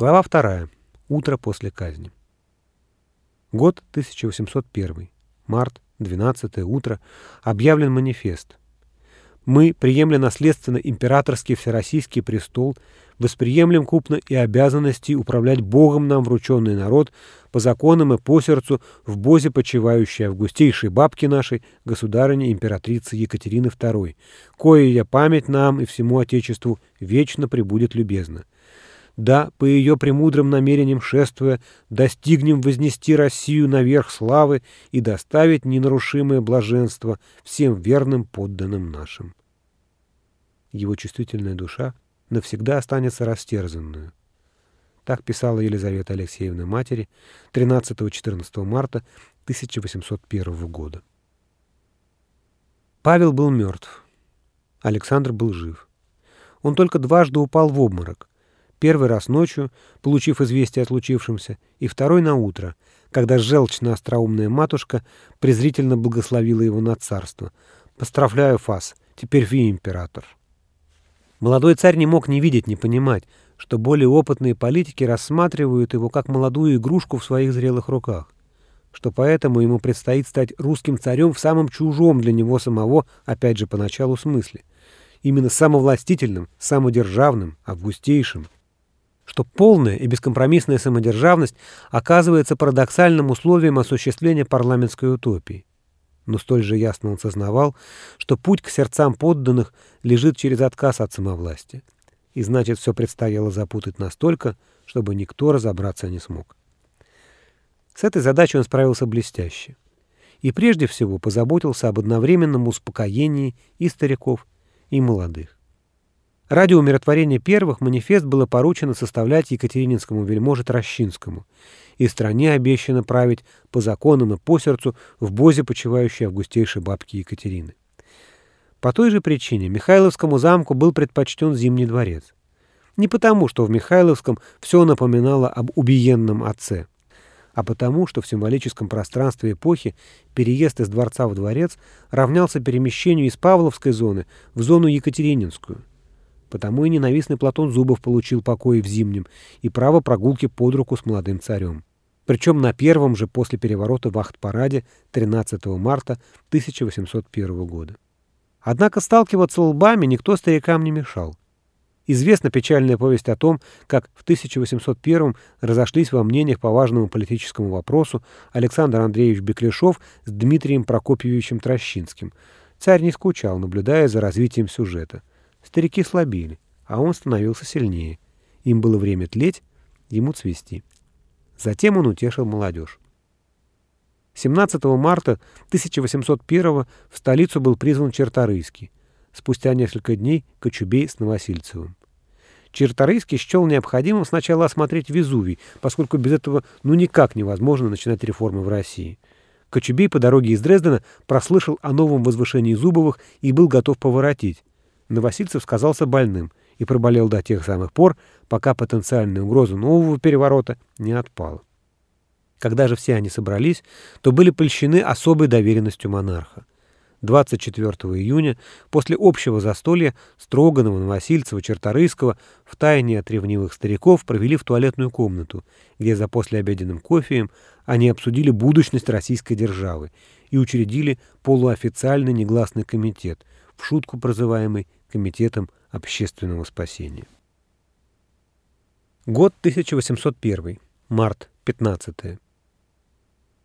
Глава 2. Утро после казни. Год 1801. Март, 12 утро. Объявлен манифест. Мы, приемля наследственно императорский всероссийский престол, восприемлем купно и обязанности управлять Богом нам врученный народ по законам и по сердцу в бозе почивающей августейшей бабки нашей, государыне императрицы Екатерины II, кое я память нам и всему Отечеству вечно пребудет любезно да, по ее премудрым намерениям шествуя, достигнем вознести Россию наверх славы и доставить ненарушимое блаженство всем верным подданным нашим. Его чувствительная душа навсегда останется растерзанную. Так писала Елизавета Алексеевна матери 13-14 марта 1801 года. Павел был мертв. Александр был жив. Он только дважды упал в обморок. Первый раз ночью, получив известие о случившемся, и второй на утро, когда желчно-остроумная матушка презрительно благословила его на царство. «Поздравляю, Фас, теперь вы император». Молодой царь не мог не видеть, не понимать, что более опытные политики рассматривают его как молодую игрушку в своих зрелых руках, что поэтому ему предстоит стать русским царем в самом чужом для него самого, опять же, поначалу смысле, именно самовластительным, самодержавным, августейшим что полная и бескомпромиссная самодержавность оказывается парадоксальным условием осуществления парламентской утопии. Но столь же ясно он сознавал, что путь к сердцам подданных лежит через отказ от самовластия. И значит, все предстояло запутать настолько, чтобы никто разобраться не смог. С этой задачей он справился блестяще. И прежде всего позаботился об одновременном успокоении и стариков, и молодых. Ради умиротворения первых манифест было поручено составлять Екатерининскому вельможе Трощинскому, и стране обещано править по законам и по сердцу в бозе почивающей августейшей бабки Екатерины. По той же причине Михайловскому замку был предпочтен Зимний дворец. Не потому, что в Михайловском все напоминало об убиенном отце, а потому, что в символическом пространстве эпохи переезд из дворца в дворец равнялся перемещению из Павловской зоны в зону Екатерининскую. Потому и ненавистный Платон Зубов получил покой в Зимнем и право прогулки под руку с молодым царем. Причем на первом же после переворота вахт-параде 13 марта 1801 года. Однако сталкиваться лбами никто старикам не мешал. Известна печальная повесть о том, как в 1801 разошлись во мнениях по важному политическому вопросу Александр Андреевич Беклешов с Дмитрием Прокопьевичем Трощинским. Царь не скучал, наблюдая за развитием сюжета. Старики слабели, а он становился сильнее. Им было время тлеть, ему цвести. Затем он утешил молодежь. 17 марта 1801 в столицу был призван Черторийский. Спустя несколько дней Кочубей с Новосильцевым. Черторийский счел необходимым сначала осмотреть Везувий, поскольку без этого ну никак невозможно начинать реформы в России. Кочубей по дороге из Дрездена прослышал о новом возвышении Зубовых и был готов поворотить. Новосильцев сказался больным и проболел до тех самых пор, пока потенциальная угроза нового переворота не отпала. Когда же все они собрались, то были польщены особой доверенностью монарха. 24 июня, после общего застолья, Строганова, Новосильцева, Черторийского в тайне от ревнивых стариков провели в туалетную комнату, где за послеобеденным кофеем они обсудили будущность российской державы и учредили полуофициальный негласный комитет, в шутку прозываемый Комитетом общественного спасения. Год 1801. Март 15.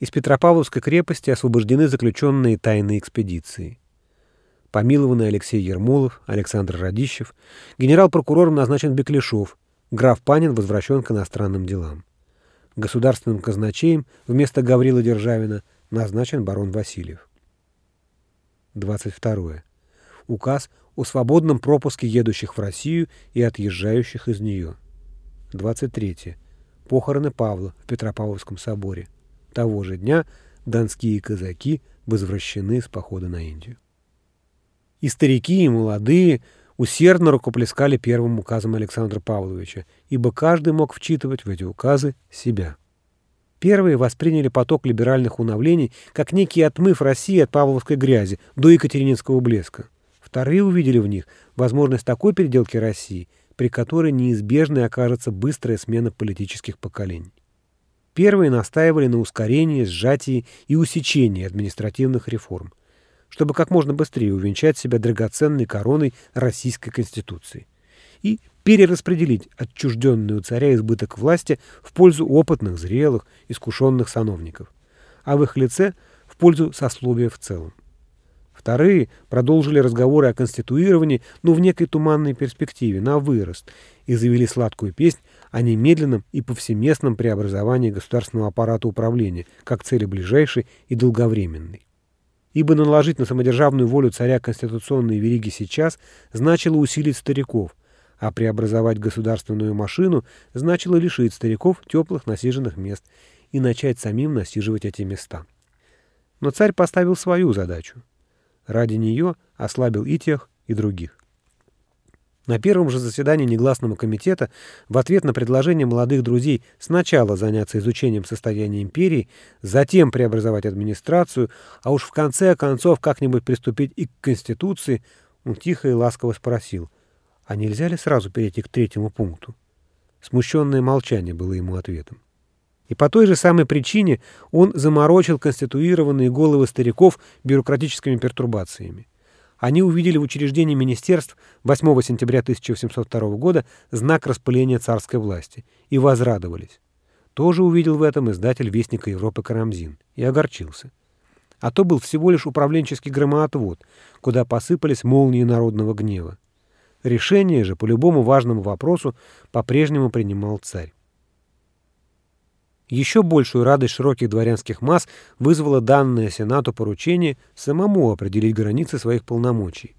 Из Петропавловской крепости освобождены заключенные тайной экспедиции. Помилованы Алексей Ермолов, Александр Радищев, генерал-прокурором назначен Беклешов, граф Панин возвращен к иностранным делам. Государственным казначеем вместо Гаврила Державина назначен барон Васильев. 22. Указ о свободном пропуске едущих в Россию и отъезжающих из нее. 23. Похороны Павла в Петропавловском соборе. Того же дня донские казаки возвращены с похода на Индию. И старики, и молодые усердно рукоплескали первым указом Александра Павловича, ибо каждый мог вчитывать в эти указы себя. Первые восприняли поток либеральных уновлений как некий отмыв России от павловской грязи до екатерининского блеска. Вторые увидели в них возможность такой переделки России, при которой неизбежной окажется быстрая смена политических поколений. Первые настаивали на ускорении, сжатии и усечении административных реформ, чтобы как можно быстрее увенчать себя драгоценной короной Российской Конституции и перераспределить отчужденный у царя избыток власти в пользу опытных, зрелых, искушенных сановников, а в их лице в пользу сословия в целом. Вторые продолжили разговоры о конституировании, но в некой туманной перспективе, на вырост, и завели сладкую песнь о немедленном и повсеместном преобразовании государственного аппарата управления как цели ближайшей и долговременной. Ибо наложить на самодержавную волю царя конституционные вериги сейчас значило усилить стариков, а преобразовать государственную машину значило лишить стариков теплых насиженных мест и начать самим насиживать эти места. Но царь поставил свою задачу. Ради нее ослабил и тех, и других. На первом же заседании негласного комитета в ответ на предложение молодых друзей сначала заняться изучением состояния империи, затем преобразовать администрацию, а уж в конце концов как-нибудь приступить и к Конституции, он тихо и ласково спросил, а нельзя ли сразу перейти к третьему пункту? Смущенное молчание было ему ответом. И по той же самой причине он заморочил конституированные головы стариков бюрократическими пертурбациями они увидели в учреждении министерств 8 сентября 1802 года знак распыления царской власти и возрадовались. Тоже увидел в этом издатель Вестника Европы Карамзин и огорчился. А то был всего лишь управленческий громоотвод, куда посыпались молнии народного гнева. Решение же по любому важному вопросу по-прежнему принимал царь. Еще большую радость широких дворянских масс вызвало данное Сенату поручение самому определить границы своих полномочий.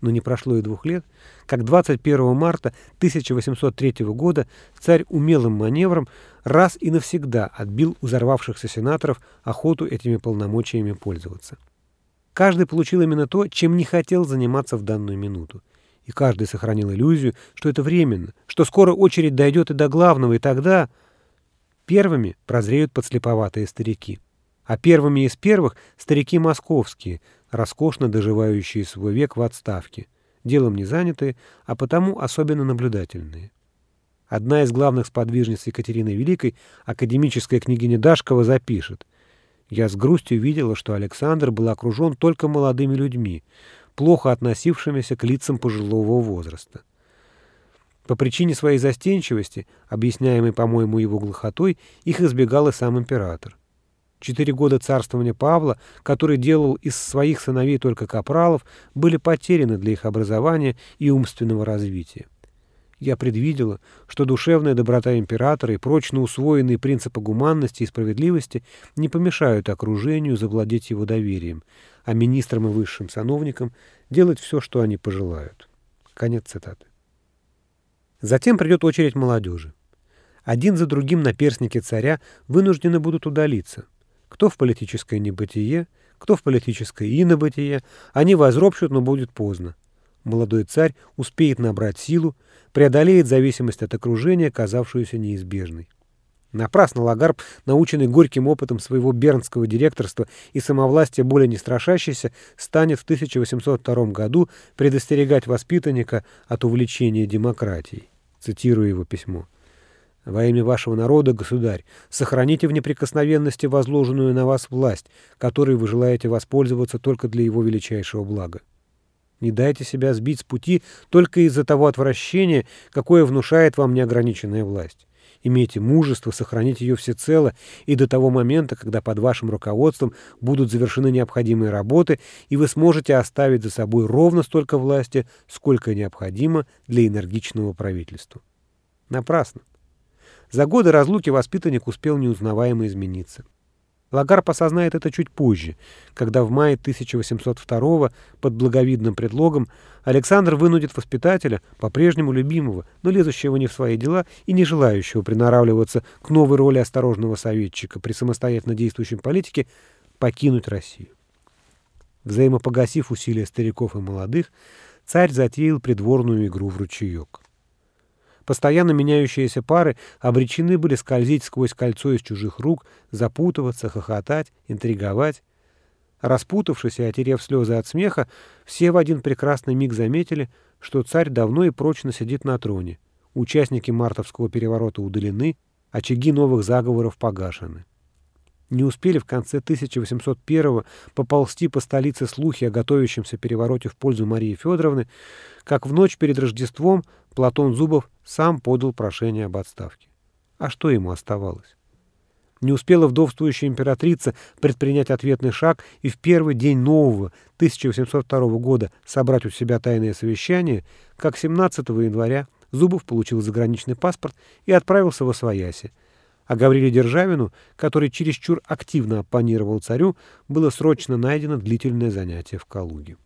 Но не прошло и двух лет, как 21 марта 1803 года царь умелым маневром раз и навсегда отбил у взорвавшихся сенаторов охоту этими полномочиями пользоваться. Каждый получил именно то, чем не хотел заниматься в данную минуту. И каждый сохранил иллюзию, что это временно, что скоро очередь дойдет и до главного, и тогда... Первыми прозреют подслеповатые старики. А первыми из первых — старики московские, роскошно доживающие свой век в отставке, делом не занятые, а потому особенно наблюдательные. Одна из главных сподвижниц Екатерины Великой, академическая княгиня Дашкова, запишет. «Я с грустью видела, что Александр был окружен только молодыми людьми, плохо относившимися к лицам пожилого возраста. По причине своей застенчивости, объясняемой, по-моему, его глухотой, их избегал и сам император. Четыре года царствования Павла, который делал из своих сыновей только капралов, были потеряны для их образования и умственного развития. Я предвидела, что душевная доброта императора и прочно усвоенные принципы гуманности и справедливости не помешают окружению завладеть его доверием, а министрам и высшим сановникам делать все, что они пожелают. Конец цитаты. Затем придет очередь молодежи. Один за другим наперстники царя вынуждены будут удалиться. Кто в политическое небытие, кто в политическое инобытие, они возропщут, но будет поздно. Молодой царь успеет набрать силу, преодолеет зависимость от окружения, казавшуюся неизбежной. Напрасно Лагарб, наученный горьким опытом своего бернского директорства и самовластия более не страшащийся, станет в 1802 году предостерегать воспитанника от увлечения демократией. Цитирую его письмо. «Во имя вашего народа, государь, сохраните в неприкосновенности возложенную на вас власть, которой вы желаете воспользоваться только для его величайшего блага. Не дайте себя сбить с пути только из-за того отвращения, какое внушает вам неограниченная власть. Имейте мужество сохранить ее всецело и до того момента, когда под вашим руководством будут завершены необходимые работы, и вы сможете оставить за собой ровно столько власти, сколько необходимо для энергичного правительства. Напрасно. За годы разлуки воспитанник успел неузнаваемо измениться. Лагарб осознает это чуть позже, когда в мае 1802 под благовидным предлогом Александр вынудит воспитателя, по-прежнему любимого, но лезущего не в свои дела и не желающего приноравливаться к новой роли осторожного советчика при самостоятельно действующем политике, покинуть Россию. Взаимопогасив усилия стариков и молодых, царь затеял придворную игру в ручеек. Постоянно меняющиеся пары обречены были скользить сквозь кольцо из чужих рук, запутываться, хохотать, интриговать. Распутавшись и отерев слезы от смеха, все в один прекрасный миг заметили, что царь давно и прочно сидит на троне. Участники мартовского переворота удалены, очаги новых заговоров погашены. Не успели в конце 1801 поползти по столице слухи о готовящемся перевороте в пользу Марии Федоровны, как в ночь перед Рождеством Платон Зубов сам подал прошение об отставке. А что ему оставалось? Не успела вдовствующая императрица предпринять ответный шаг и в первый день нового 1802 года собрать у себя тайное совещание, как 17 января Зубов получил заграничный паспорт и отправился во Освояси, а Гавриле Державину, который чересчур активно оппонировал царю, было срочно найдено длительное занятие в Калуге.